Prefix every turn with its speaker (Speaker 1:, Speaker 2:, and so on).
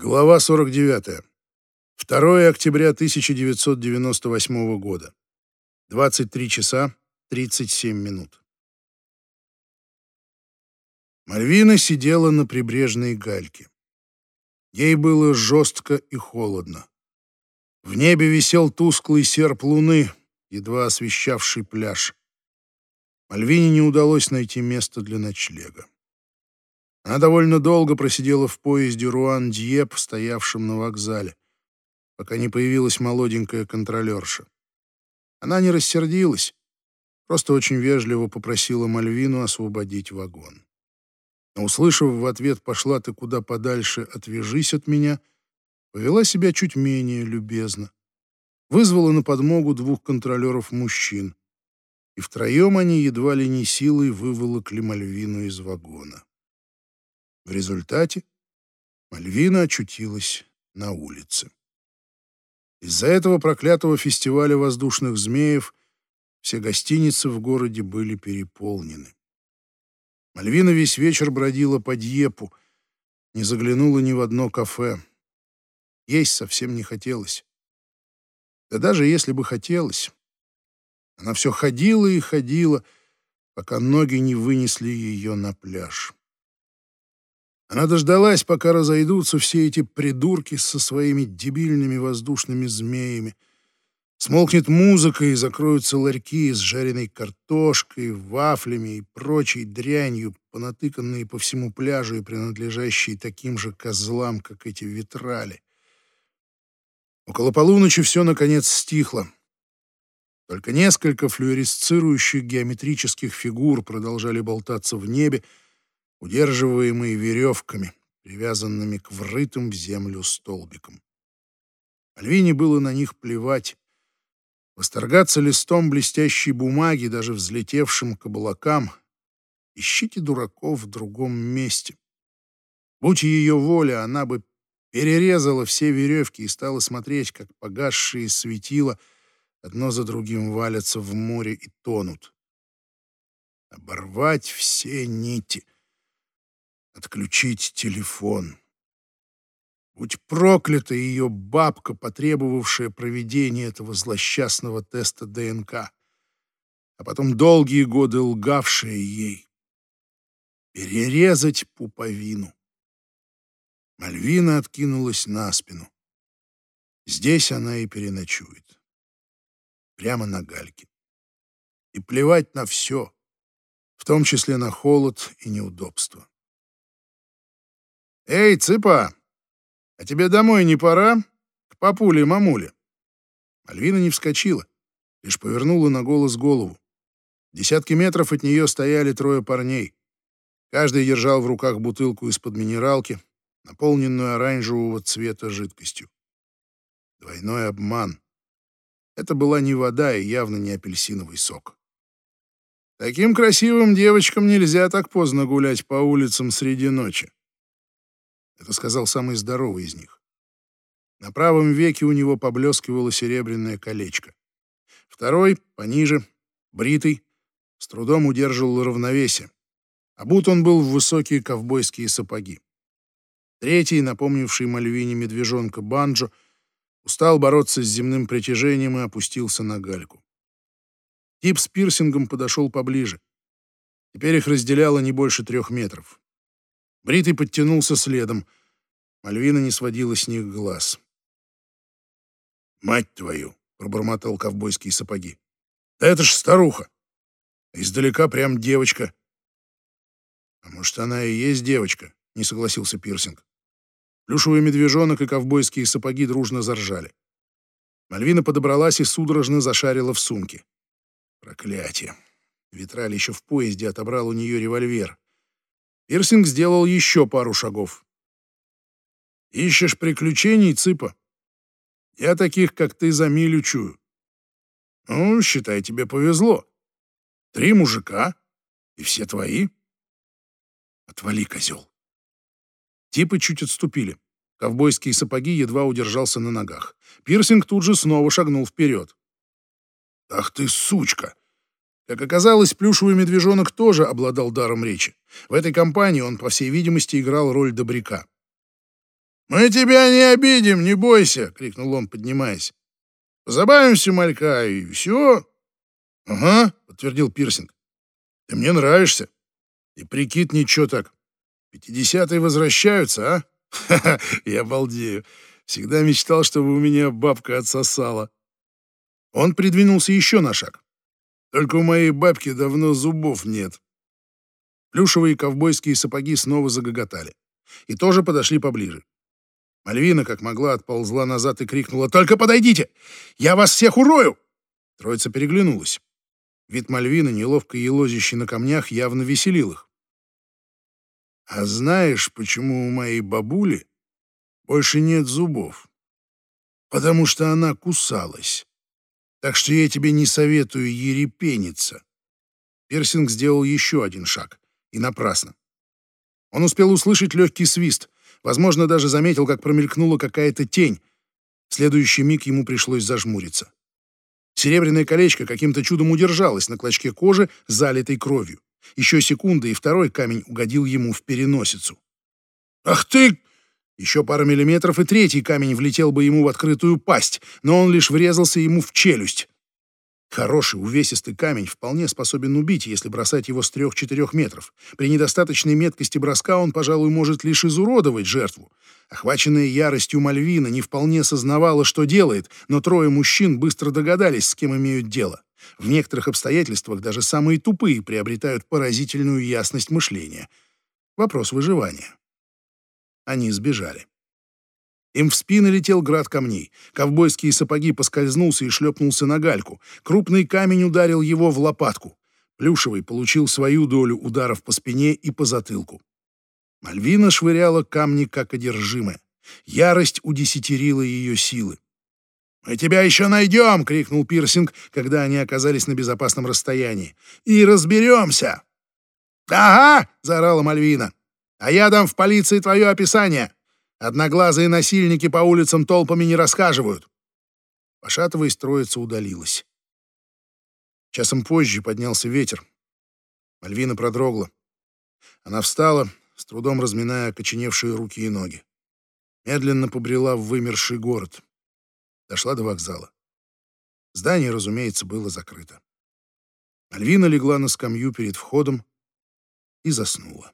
Speaker 1: Глава 49. 2 октября 1998 года. 23 часа 37 минут. Мальвина сидела на прибрежной гальке. Ей было жестко и холодно. В небе висел тусклый серп луны, едва освещавший пляж. Мальвине не удалось найти место для ночлега. Она довольно долго просидела в поезде Руан-Дьеп, стоявшем на вокзале, пока не появилась молоденькая контролерша. Она не рассердилась, просто очень вежливо попросила Мальвину освободить вагон. Но, услышав в ответ «пошла ты куда подальше, отвяжись от меня», повела себя чуть менее любезно. Вызвала на подмогу двух контролеров мужчин, и втроем они едва ли не силой выволокли Мальвину из вагона. В результате Мальвина очутилась на улице. Из-за этого проклятого фестиваля воздушных змеев все гостиницы в городе были переполнены. Мальвина весь вечер бродила по Дьепу, не заглянула ни в одно кафе. Есть совсем не хотелось. Да даже если бы хотелось, она все ходила и ходила, пока ноги не вынесли ее на пляж. Она дождалась, пока разойдутся все эти придурки со своими дебильными воздушными змеями. Смолкнет музыка и закроются ларьки с жареной картошкой, вафлями и прочей дрянью, понатыканные по всему пляжу и принадлежащие таким же козлам, как эти витрали. Около полуночи все, наконец, стихло. Только несколько флюоресцирующих геометрических фигур продолжали болтаться в небе, удерживаемые веревками, привязанными к врытым в землю столбикам. Альвине было на них плевать. Восторгаться листом блестящей бумаги, даже взлетевшим к облакам, ищите дураков в другом месте. Будь ее воля, она бы перерезала все веревки и стала смотреть, как погасшие светила одно за другим валятся в море и тонут. Оборвать все нити — отключить телефон. Будь проклята ее бабка, потребовавшая проведения этого злосчастного теста ДНК, а потом долгие годы лгавшая ей. Перерезать пуповину. Мальвина откинулась на спину. Здесь она и переночует. Прямо на гальке. И плевать на все, в том числе на холод и неудобства. «Эй, цыпа, а тебе домой не пора? К папуле и мамуле?» Альвина не вскочила, лишь повернула на голос голову. Десятки метров от нее стояли трое парней. Каждый держал в руках бутылку из-под минералки, наполненную оранжевого цвета жидкостью. Двойной обман. Это была не вода и явно не апельсиновый сок. Таким красивым девочкам нельзя так поздно гулять по улицам среди ночи. Это сказал самый здоровый из них. На правом веке у него поблескивало серебряное колечко. Второй, пониже, бритый, с трудом удерживал равновесие. А будто он был в высокие ковбойские сапоги. Третий, напомнивший Мальвине медвежонка Банджо, устал бороться с земным притяжением и опустился на гальку. Тип с пирсингом подошел поближе. Теперь их разделяло не больше трех метров. Бритый подтянулся следом. Мальвина не сводила с них глаз. «Мать твою!» — пробормотал ковбойские сапоги. «Да это ж старуха! Издалека прям девочка!» «А может, она и есть девочка?» — не согласился Пирсинг. Плюшевый медвежонок и ковбойские сапоги дружно заржали. Мальвина подобралась и судорожно зашарила в сумке. Проклятие. Витраль еще в поезде отобрал у нее револьвер. Пирсинг сделал еще пару шагов. «Ищешь приключений, цыпа? Я таких, как ты, за милю чую. Ну, считай, тебе повезло. Три мужика, и все твои. Отвали, козел». Типы чуть отступили. Ковбойские сапоги едва удержался на ногах. Пирсинг тут же снова шагнул вперед. «Ах ты, сучка!» Как оказалось, плюшевый медвежонок тоже обладал даром речи. В этой компании он, по всей видимости, играл роль добряка. «Мы тебя не обидим, не бойся!» — крикнул он, поднимаясь. «Позабавимся, малька, и все!» «Ага», — подтвердил Пирсинг. «Ты мне нравишься. И прикид ничего так. Пятидесятые возвращаются, а? Ха-ха, я балдею. Всегда мечтал, чтобы у меня бабка отсосала». Он придвинулся еще на шаг. «Только у моей бабки давно зубов нет». Плюшевые ковбойские сапоги снова загоготали. И тоже подошли поближе. Мальвина, как могла, отползла назад и крикнула «Только подойдите! Я вас всех урою!» Троица переглянулась. Вид Мальвины, неловко елозящий на камнях, явно веселил их. «А знаешь, почему у моей бабули больше нет зубов? Потому что она кусалась. Так что я тебе не советую ерепениться». Персинг сделал еще один шаг. И напрасно. Он успел услышать легкий свист, возможно, даже заметил, как промелькнула какая-то тень. В следующий миг ему пришлось зажмуриться. Серебряное колечко каким-то чудом удержалось на клочке кожи, залитой кровью. Еще секунда, и второй камень угодил ему в переносицу. «Ах ты!» Еще пара миллиметров, и третий камень влетел бы ему в открытую пасть, но он лишь врезался ему в челюсть. Хороший увесистый камень вполне способен убить, если бросать его с трех-четырех метров. При недостаточной меткости броска он, пожалуй, может лишь изуродовать жертву. Охваченная яростью Мальвина не вполне сознавала, что делает, но трое мужчин быстро догадались, с кем имеют дело. В некоторых обстоятельствах даже самые тупые приобретают поразительную ясность мышления. Вопрос выживания. Они сбежали. Им в спины летел град камней. Ковбойские сапоги поскользнулся и шлепнулся на гальку. Крупный камень ударил его в лопатку. Плюшевый получил свою долю ударов по спине и по затылку. Мальвина швыряла камни как одержимая. Ярость удесятерила ее силы. «Мы тебя еще найдем!» — крикнул Пирсинг, когда они оказались на безопасном расстоянии. «И разберемся!» «Ага!» — заорала Мальвина. «А я дам в полиции твое описание. Одноглазые насильники по улицам толпами не расхаживают». Пошатываясь, троица удалилась. Часом позже поднялся ветер. Мальвина продрогла. Она встала, с трудом разминая окоченевшие руки и ноги. Медленно побрела в вымерший город. Дошла до вокзала. Здание, разумеется, было закрыто. Альвина легла на скамью перед входом и заснула.